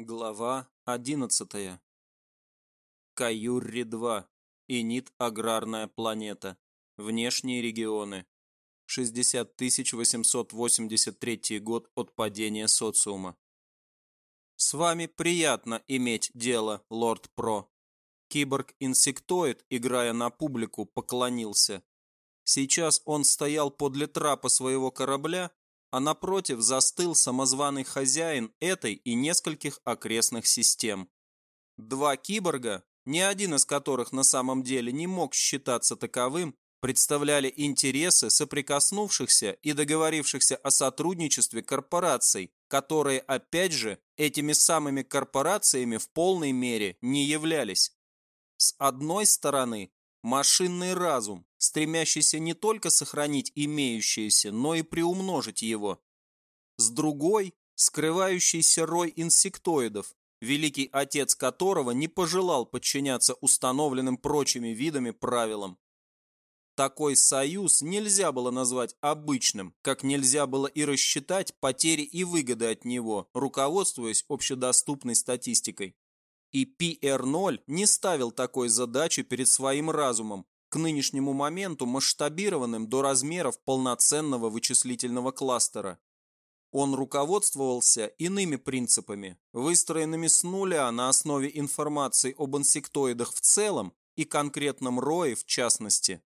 Глава 11. Каюрри-2. Инит аграрная планета. Внешние регионы. 60 883 год от падения социума. С вами приятно иметь дело, лорд Про. Киборг-инсектоид, играя на публику, поклонился. Сейчас он стоял подле трапа своего корабля а напротив застыл самозваный хозяин этой и нескольких окрестных систем. Два киборга, ни один из которых на самом деле не мог считаться таковым, представляли интересы соприкоснувшихся и договорившихся о сотрудничестве корпораций, которые, опять же, этими самыми корпорациями в полной мере не являлись. С одной стороны, Машинный разум, стремящийся не только сохранить имеющееся, но и приумножить его. С другой – скрывающийся рой инсектоидов, великий отец которого не пожелал подчиняться установленным прочими видами правилам. Такой союз нельзя было назвать обычным, как нельзя было и рассчитать потери и выгоды от него, руководствуясь общедоступной статистикой. И PR0 не ставил такой задачи перед своим разумом, к нынешнему моменту масштабированным до размеров полноценного вычислительного кластера. Он руководствовался иными принципами, выстроенными с нуля на основе информации об инсектоидах в целом и конкретном рое в частности.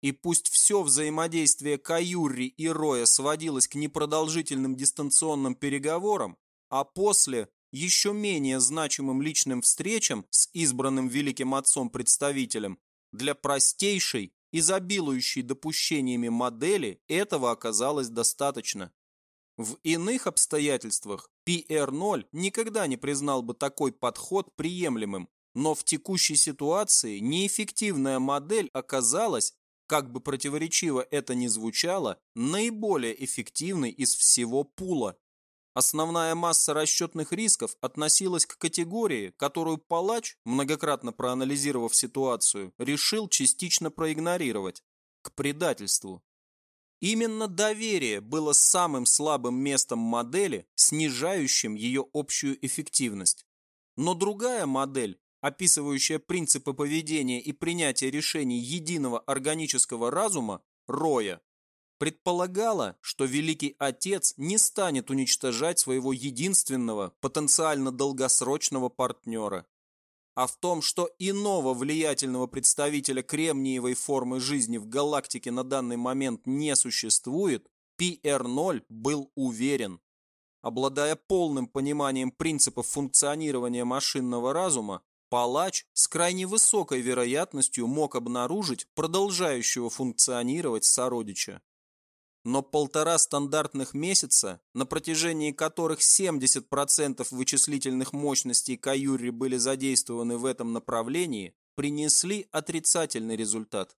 И пусть все взаимодействие Каюри и Роя сводилось к непродолжительным дистанционным переговорам, а после еще менее значимым личным встречам с избранным великим отцом-представителем, для простейшей, изобилующей допущениями модели этого оказалось достаточно. В иных обстоятельствах PR0 никогда не признал бы такой подход приемлемым, но в текущей ситуации неэффективная модель оказалась, как бы противоречиво это ни звучало, наиболее эффективной из всего пула. Основная масса расчетных рисков относилась к категории, которую палач, многократно проанализировав ситуацию, решил частично проигнорировать – к предательству. Именно доверие было самым слабым местом модели, снижающим ее общую эффективность. Но другая модель, описывающая принципы поведения и принятия решений единого органического разума, Роя, предполагала, что Великий Отец не станет уничтожать своего единственного, потенциально долгосрочного партнера. А в том, что иного влиятельного представителя кремниевой формы жизни в галактике на данный момент не существует, PR0 был уверен. Обладая полным пониманием принципов функционирования машинного разума, палач с крайне высокой вероятностью мог обнаружить продолжающего функционировать сородича но полтора стандартных месяца, на протяжении которых 70% вычислительных мощностей Каюри были задействованы в этом направлении, принесли отрицательный результат.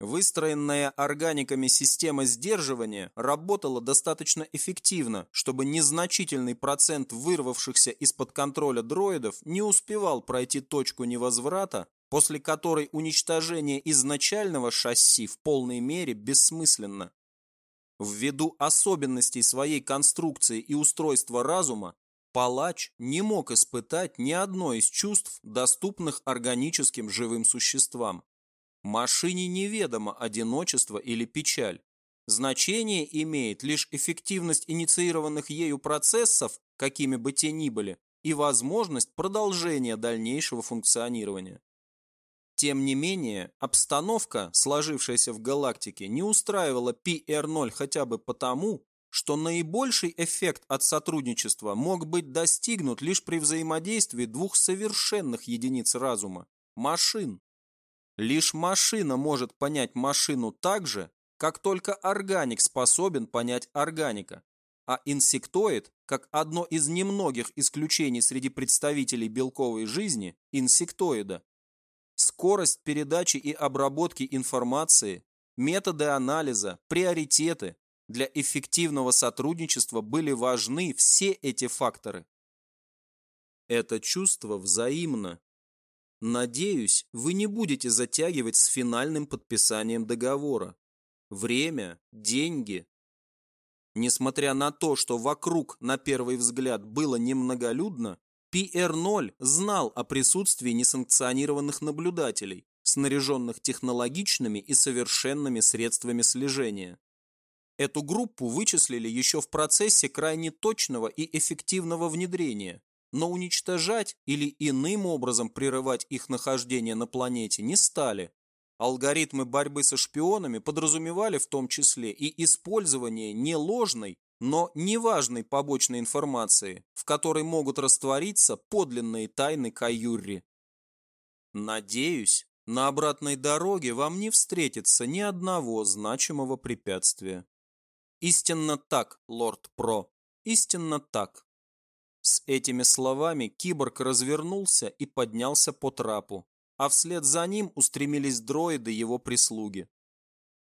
Выстроенная органиками система сдерживания работала достаточно эффективно, чтобы незначительный процент вырвавшихся из-под контроля дроидов не успевал пройти точку невозврата, после которой уничтожение изначального шасси в полной мере бессмысленно. Ввиду особенностей своей конструкции и устройства разума, палач не мог испытать ни одно из чувств, доступных органическим живым существам. Машине неведомо одиночество или печаль. Значение имеет лишь эффективность инициированных ею процессов, какими бы те ни были, и возможность продолжения дальнейшего функционирования. Тем не менее, обстановка, сложившаяся в галактике, не устраивала PR0 хотя бы потому, что наибольший эффект от сотрудничества мог быть достигнут лишь при взаимодействии двух совершенных единиц разума – машин. Лишь машина может понять машину так же, как только органик способен понять органика, а инсектоид, как одно из немногих исключений среди представителей белковой жизни, инсектоида, скорость передачи и обработки информации, методы анализа, приоритеты. Для эффективного сотрудничества были важны все эти факторы. Это чувство взаимно. Надеюсь, вы не будете затягивать с финальным подписанием договора. Время, деньги. Несмотря на то, что вокруг, на первый взгляд, было немноголюдно, PR-0 знал о присутствии несанкционированных наблюдателей, снаряженных технологичными и совершенными средствами слежения. Эту группу вычислили еще в процессе крайне точного и эффективного внедрения, но уничтожать или иным образом прерывать их нахождение на планете не стали. Алгоритмы борьбы со шпионами подразумевали в том числе и использование не ложной, но неважной побочной информации, в которой могут раствориться подлинные тайны Каюрри. Надеюсь, на обратной дороге вам не встретится ни одного значимого препятствия. Истинно так, лорд Про, истинно так. С этими словами киборг развернулся и поднялся по трапу, а вслед за ним устремились дроиды его прислуги.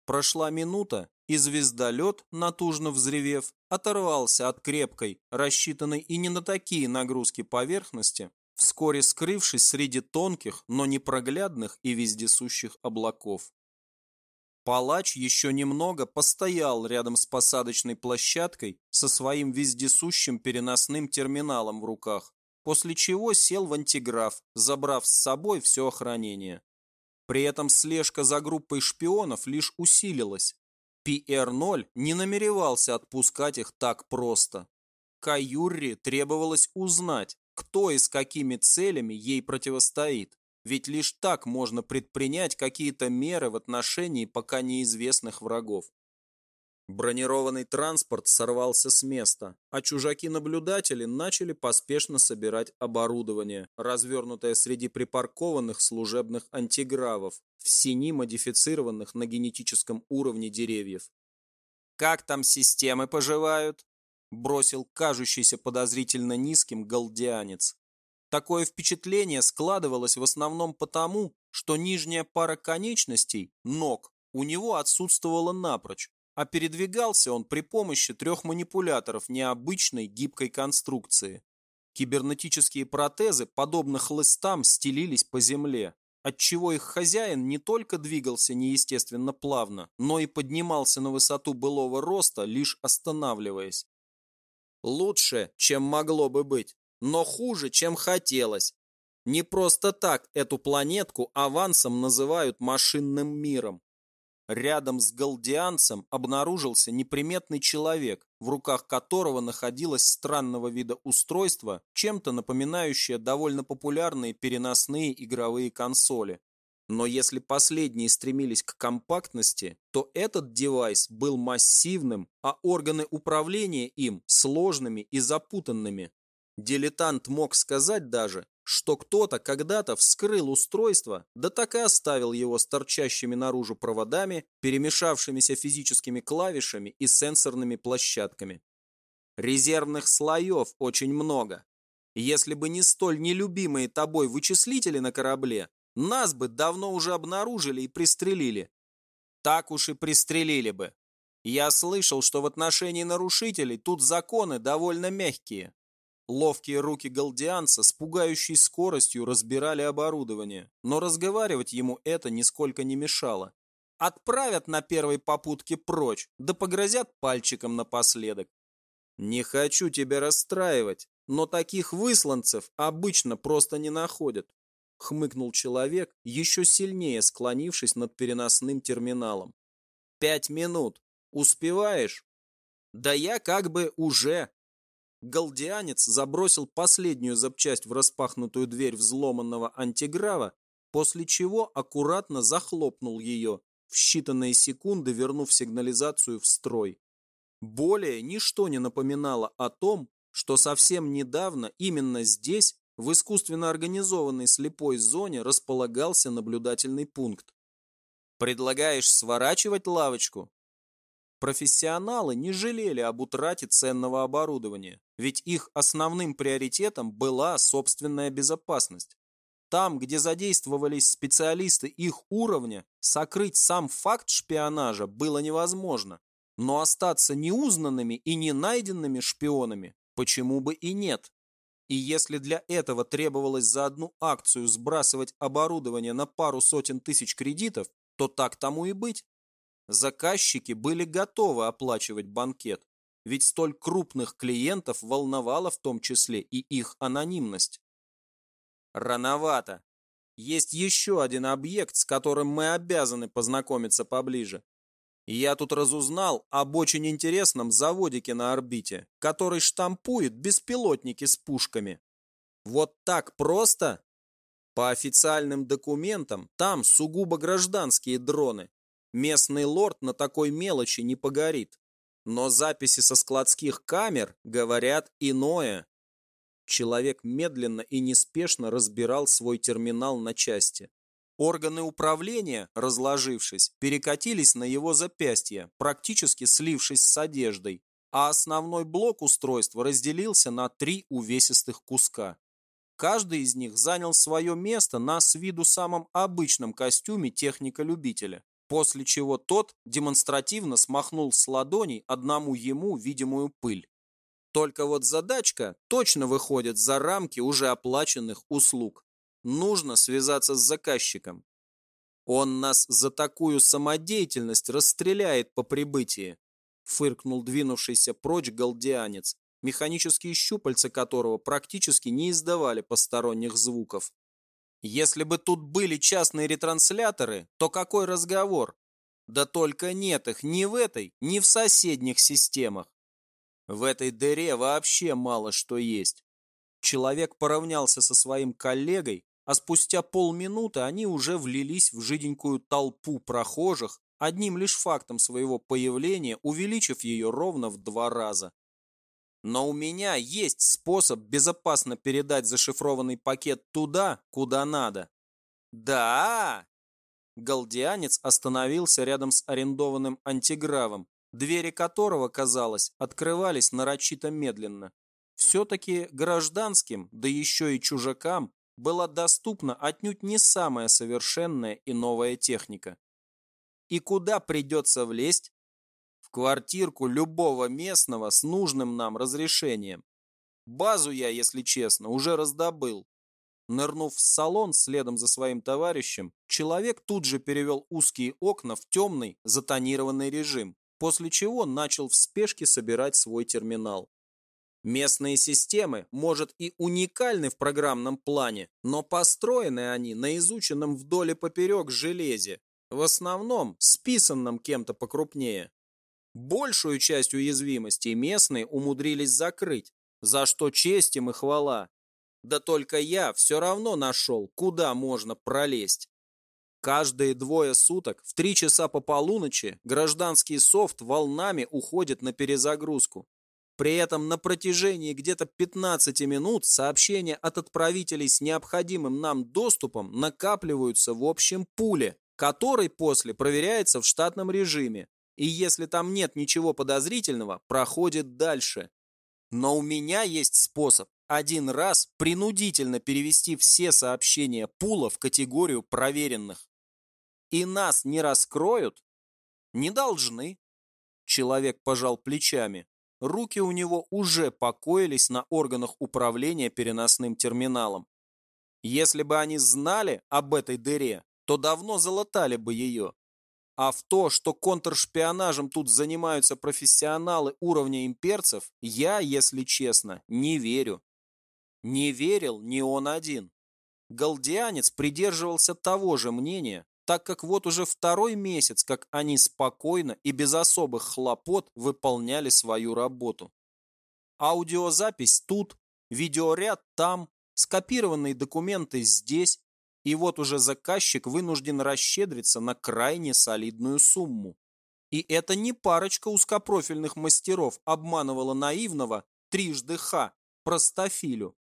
Прошла минута, и звездолет, натужно взревев, оторвался от крепкой, рассчитанной и не на такие нагрузки поверхности, вскоре скрывшись среди тонких, но непроглядных и вездесущих облаков. Палач еще немного постоял рядом с посадочной площадкой со своим вездесущим переносным терминалом в руках, после чего сел в антиграф, забрав с собой все охранение. При этом слежка за группой шпионов лишь усилилась. PR-0 не намеревался отпускать их так просто. Каюрри требовалось узнать, кто и с какими целями ей противостоит. Ведь лишь так можно предпринять какие-то меры в отношении пока неизвестных врагов. Бронированный транспорт сорвался с места, а чужаки-наблюдатели начали поспешно собирать оборудование, развернутое среди припаркованных служебных антигравов в сини модифицированных на генетическом уровне деревьев. «Как там системы поживают?» бросил кажущийся подозрительно низким галдианец. Такое впечатление складывалось в основном потому, что нижняя пара конечностей, ног, у него отсутствовала напрочь, а передвигался он при помощи трех манипуляторов необычной гибкой конструкции. Кибернетические протезы, подобно хлыстам, стелились по земле, отчего их хозяин не только двигался неестественно плавно, но и поднимался на высоту былого роста, лишь останавливаясь. Лучше, чем могло бы быть но хуже, чем хотелось. Не просто так эту планетку авансом называют машинным миром. Рядом с галдианцем обнаружился неприметный человек, в руках которого находилось странного вида устройство, чем-то напоминающее довольно популярные переносные игровые консоли. Но если последние стремились к компактности, то этот девайс был массивным, а органы управления им сложными и запутанными. Дилетант мог сказать даже, что кто-то когда-то вскрыл устройство, да так и оставил его с торчащими наружу проводами, перемешавшимися физическими клавишами и сенсорными площадками. Резервных слоев очень много. Если бы не столь нелюбимые тобой вычислители на корабле, нас бы давно уже обнаружили и пристрелили. Так уж и пристрелили бы. Я слышал, что в отношении нарушителей тут законы довольно мягкие. Ловкие руки галдианца с пугающей скоростью разбирали оборудование, но разговаривать ему это нисколько не мешало. Отправят на первой попутке прочь, да погрозят пальчиком напоследок. Не хочу тебя расстраивать, но таких высланцев обычно просто не находят. Хмыкнул человек, еще сильнее склонившись над переносным терминалом. Пять минут. Успеваешь? Да я как бы уже, Галдианец забросил последнюю запчасть в распахнутую дверь взломанного антиграва, после чего аккуратно захлопнул ее, в считанные секунды вернув сигнализацию в строй. Более ничто не напоминало о том, что совсем недавно именно здесь, в искусственно организованной слепой зоне, располагался наблюдательный пункт. «Предлагаешь сворачивать лавочку?» Профессионалы не жалели об утрате ценного оборудования, ведь их основным приоритетом была собственная безопасность. Там, где задействовались специалисты их уровня, сокрыть сам факт шпионажа было невозможно. Но остаться неузнанными и не найденными шпионами почему бы и нет? И если для этого требовалось за одну акцию сбрасывать оборудование на пару сотен тысяч кредитов, то так тому и быть. Заказчики были готовы оплачивать банкет. ведь столь крупных клиентов волновала в том числе и их анонимность. Рановато. Есть еще один объект, с которым мы обязаны познакомиться поближе. Я тут разузнал об очень интересном заводике на орбите, который штампует беспилотники с пушками. Вот так просто? По официальным документам, там сугубо гражданские дроны. Местный лорд на такой мелочи не погорит. Но записи со складских камер говорят иное. Человек медленно и неспешно разбирал свой терминал на части. Органы управления, разложившись, перекатились на его запястье, практически слившись с одеждой, а основной блок устройства разделился на три увесистых куска. Каждый из них занял свое место на с виду самом обычном костюме техника-любителя, после чего тот демонстративно смахнул с ладоней одному ему видимую пыль. Только вот задачка точно выходит за рамки уже оплаченных услуг. Нужно связаться с заказчиком. Он нас за такую самодеятельность расстреляет по прибытии, фыркнул двинувшийся прочь галдианец, механические щупальца которого практически не издавали посторонних звуков. Если бы тут были частные ретрансляторы, то какой разговор? Да только нет их ни в этой, ни в соседних системах. В этой дыре вообще мало что есть. Человек поравнялся со своим коллегой, а спустя полминуты они уже влились в жиденькую толпу прохожих, одним лишь фактом своего появления увеличив ее ровно в два раза. Но у меня есть способ безопасно передать зашифрованный пакет туда, куда надо. Да! Галдианец остановился рядом с арендованным антигравом, двери которого, казалось, открывались нарочито медленно. Все-таки гражданским, да еще и чужакам, была доступна отнюдь не самая совершенная и новая техника. И куда придется влезть? Квартирку любого местного с нужным нам разрешением. Базу я, если честно, уже раздобыл. Нырнув в салон следом за своим товарищем, человек тут же перевел узкие окна в темный, затонированный режим, после чего начал в спешке собирать свой терминал. Местные системы, может, и уникальны в программном плане, но построены они на изученном вдоль и поперек железе, в основном списанном кем-то покрупнее. Большую часть уязвимостей местные умудрились закрыть, за что честь им и хвала. Да только я все равно нашел, куда можно пролезть. Каждые двое суток в три часа по полуночи гражданский софт волнами уходит на перезагрузку. При этом на протяжении где-то 15 минут сообщения от отправителей с необходимым нам доступом накапливаются в общем пуле, который после проверяется в штатном режиме, и если там нет ничего подозрительного, проходит дальше. Но у меня есть способ один раз принудительно перевести все сообщения пула в категорию проверенных. И нас не раскроют? Не должны. Человек пожал плечами. Руки у него уже покоились на органах управления переносным терминалом. Если бы они знали об этой дыре, то давно залатали бы ее. А в то, что контршпионажем тут занимаются профессионалы уровня имперцев, я, если честно, не верю. Не верил не он один. Галдианец придерживался того же мнения, так как вот уже второй месяц, как они спокойно и без особых хлопот выполняли свою работу. Аудиозапись тут, видеоряд там, скопированные документы здесь, и вот уже заказчик вынужден расщедриться на крайне солидную сумму. И это не парочка узкопрофильных мастеров обманывала наивного трижды ха, простофилю.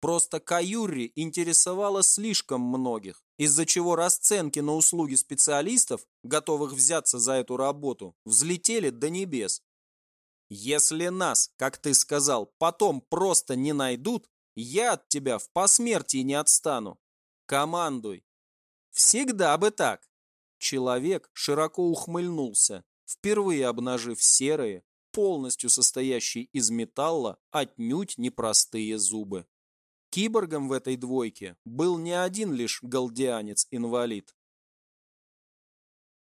Просто Каюри интересовало слишком многих, из-за чего расценки на услуги специалистов, готовых взяться за эту работу, взлетели до небес. Если нас, как ты сказал, потом просто не найдут, я от тебя в посмертии не отстану. Командуй. Всегда бы так. Человек широко ухмыльнулся, впервые обнажив серые, полностью состоящие из металла, отнюдь непростые зубы. Киборгом в этой двойке был не один лишь галдианец-инвалид.